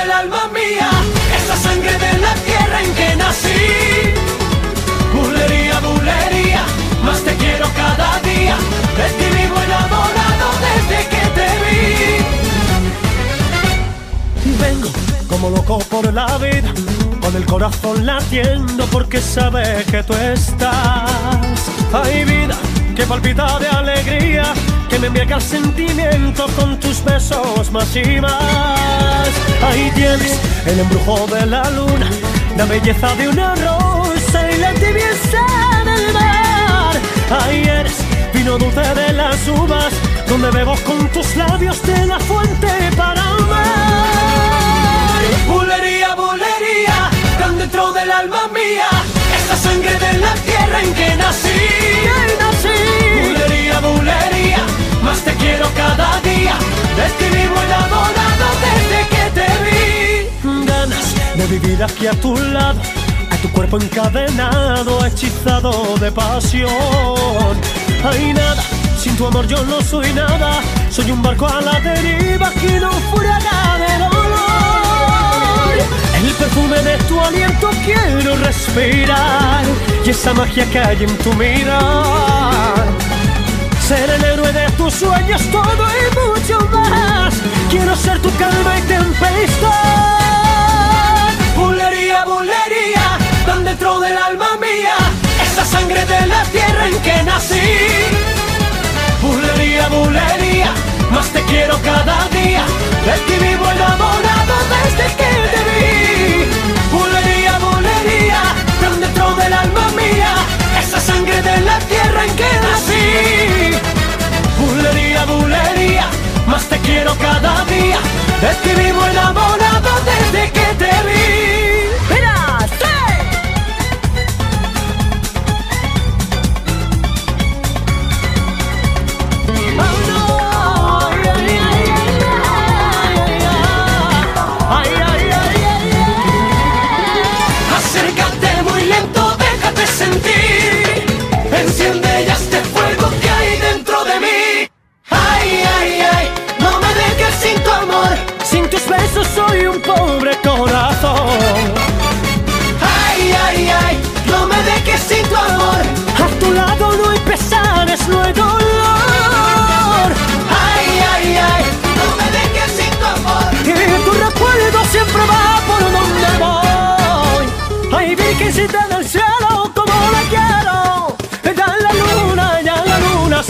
del alma mía, esa sangre de la tierra en que nací. Bulería, bulería, más te quiero cada día, de ti vivo enamorado desde que te vi. Vengo como loco por la vida, con el corazón latiendo porque sabe que tú estás. Hay vida que palpita de alegría, embriaga el sentimiento con tus besos más y más. Ahí tienes el embrujo de la luna, la belleza de una rosa y la tibieza del mar. Ahí eres vino dulce de las uvas, donde bebo con tus labios de la fuente para amar. Bulería, bulería, tan dentro del alma mía, esa sangre de la tierra en que nací. Ahí nací. Bulería, bulería, más te quiero cada día, vivo enamorado desde que te vi. ganas de vivir aquí a tu lado, a tu cuerpo encadenado, hechizado de pasión. Hay nada, sin tu amor yo no soy nada, soy un barco a la deriva que no de dolor. El perfume de tu aliento quiero respirar y esa magia que hay en tu mirar. Ser el héroe de tus sueños, todo y mucho más.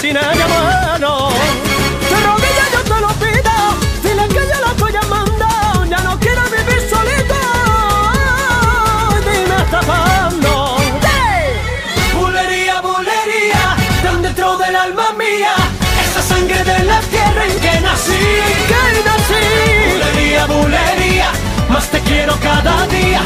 cocina de mano. Te rodilla yo te lo pido, dile que yo la estoy llamando, ya no quiero vivir solito. Dime hasta cuándo. ¡Sí! Bulería, bulería, tan dentro del alma mía, esa sangre de la tierra en que nací. Que nací. Bulería, bulería, más te quiero cada día.